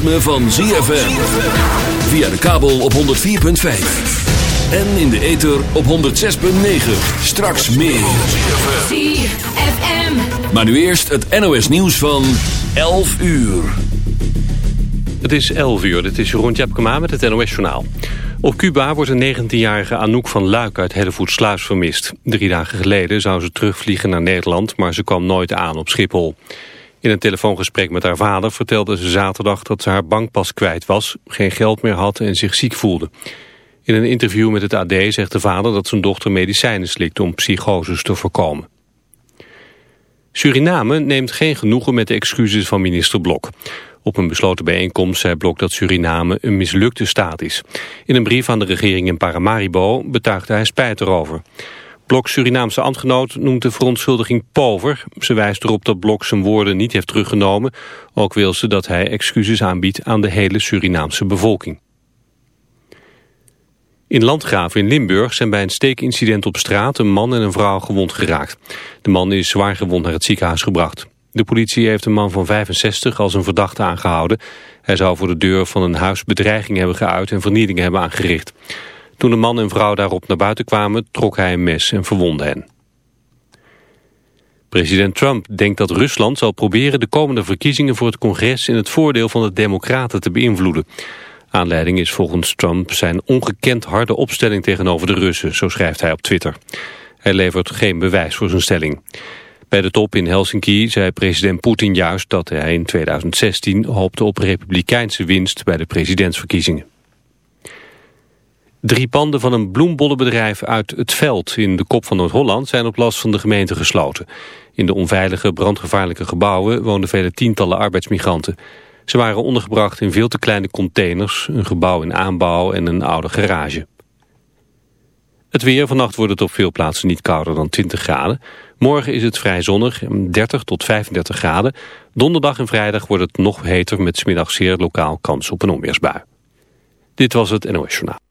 ritme van ZFM. Via de kabel op 104.5. En in de ether op 106.9. Straks meer. ZFM. Maar nu eerst het NOS nieuws van 11 uur. Het is 11 uur, dit is Jeroen Tjepkema met het NOS Journaal. Op Cuba wordt een 19-jarige Anouk van Luik uit Hellevoetsluis vermist. Drie dagen geleden zou ze terugvliegen naar Nederland, maar ze kwam nooit aan op Schiphol. In een telefoongesprek met haar vader vertelde ze zaterdag dat ze haar bankpas kwijt was, geen geld meer had en zich ziek voelde. In een interview met het AD zegt de vader dat zijn dochter medicijnen slikt om psychoses te voorkomen. Suriname neemt geen genoegen met de excuses van minister Blok. Op een besloten bijeenkomst zei Blok dat Suriname een mislukte staat is. In een brief aan de regering in Paramaribo betuigde hij spijt erover. Blok Surinaamse ambtgenoot noemt de verontschuldiging pover. Ze wijst erop dat Blok zijn woorden niet heeft teruggenomen. Ook wil ze dat hij excuses aanbiedt aan de hele Surinaamse bevolking. In Landgraven in Limburg zijn bij een steekincident op straat een man en een vrouw gewond geraakt. De man is zwaar gewond naar het ziekenhuis gebracht. De politie heeft een man van 65 als een verdachte aangehouden. Hij zou voor de deur van een huis bedreiging hebben geuit en vernielingen hebben aangericht. Toen de man en vrouw daarop naar buiten kwamen, trok hij een mes en verwondde hen. President Trump denkt dat Rusland zal proberen de komende verkiezingen voor het congres in het voordeel van de democraten te beïnvloeden. Aanleiding is volgens Trump zijn ongekend harde opstelling tegenover de Russen, zo schrijft hij op Twitter. Hij levert geen bewijs voor zijn stelling. Bij de top in Helsinki zei president Poetin juist dat hij in 2016 hoopte op republikeinse winst bij de presidentsverkiezingen. Drie panden van een bloembollenbedrijf uit het veld in de kop van Noord-Holland zijn op last van de gemeente gesloten. In de onveilige, brandgevaarlijke gebouwen woonden vele tientallen arbeidsmigranten. Ze waren ondergebracht in veel te kleine containers, een gebouw in aanbouw en een oude garage. Het weer, vannacht wordt het op veel plaatsen niet kouder dan 20 graden. Morgen is het vrij zonnig, 30 tot 35 graden. Donderdag en vrijdag wordt het nog heter met smiddag zeer lokaal kans op een onweersbui. Dit was het NOS Journaal.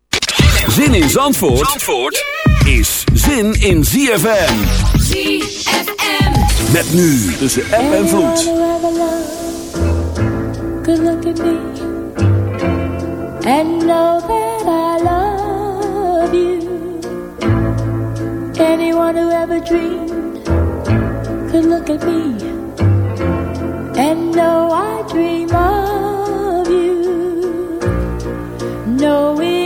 Zin in Zandvoort, Zandvoort is zin in ZFM. ZFM. Met nu tussen app en vloed. Good look at me. And know that I love you. Anyone who ever dreamed could look at me. And know I dream of you. Knowing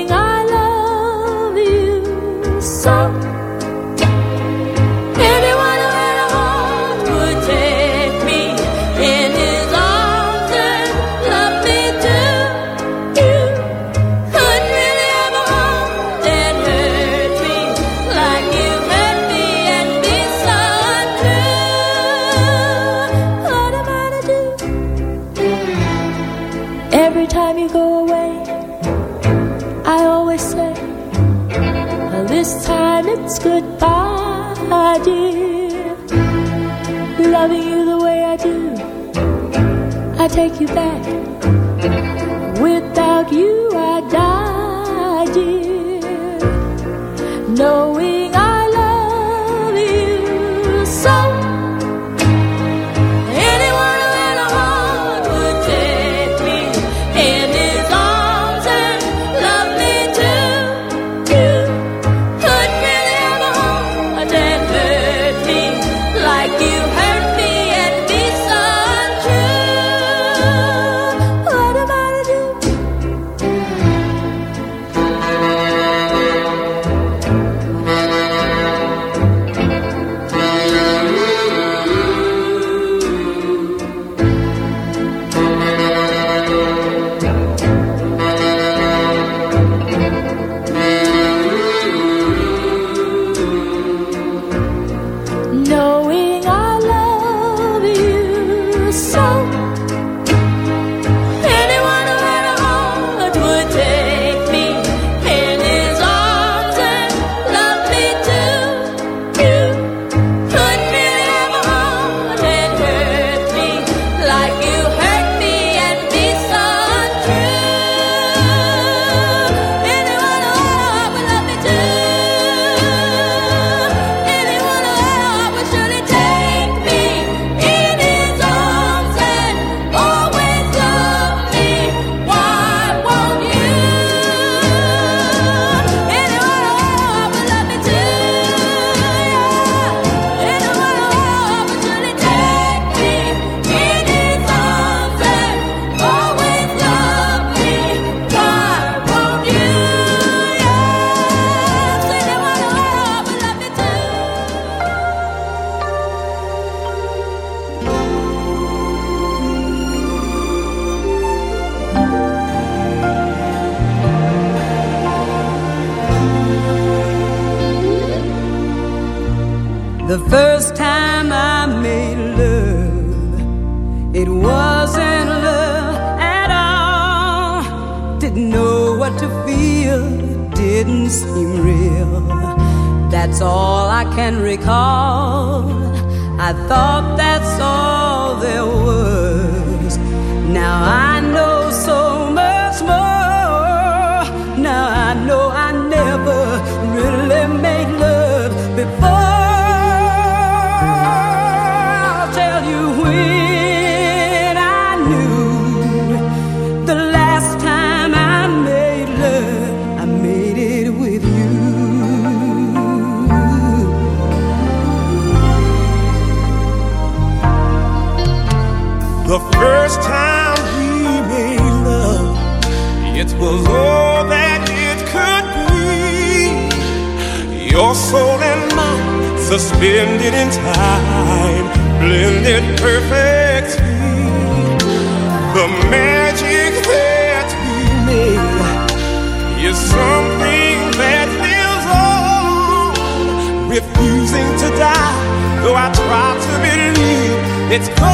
It's cold.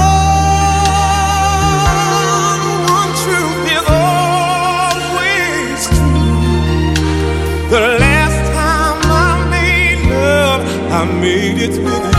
One truth is always true. The last time I made love, I made it with you.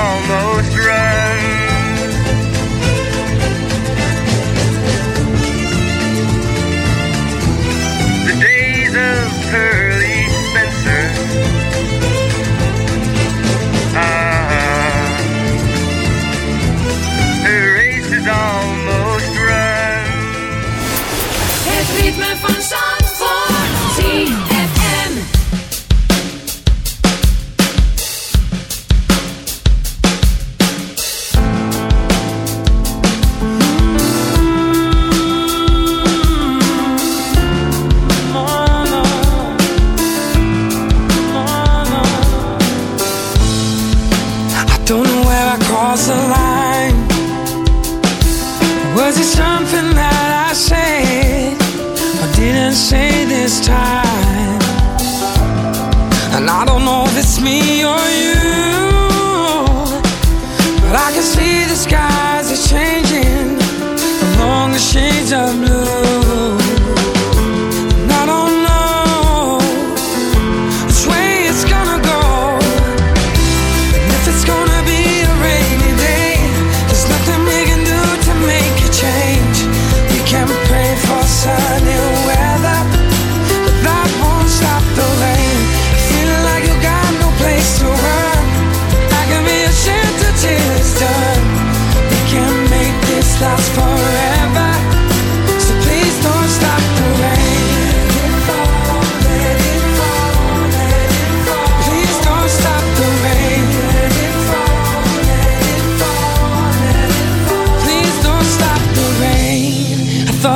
Race is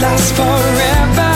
Last forever.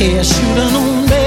é chorando um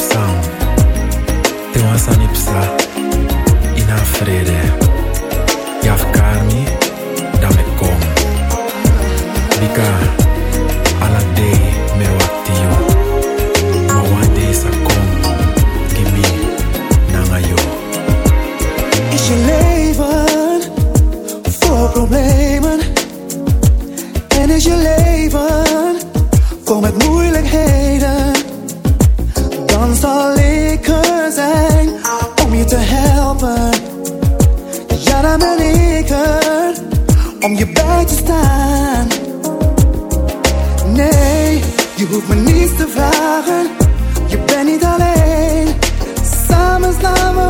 sound. Te wan sani psa ina frede. Yaf karmi dame kom. Bika. hoeft me niets te vragen, je bent niet alleen. Samen slaan we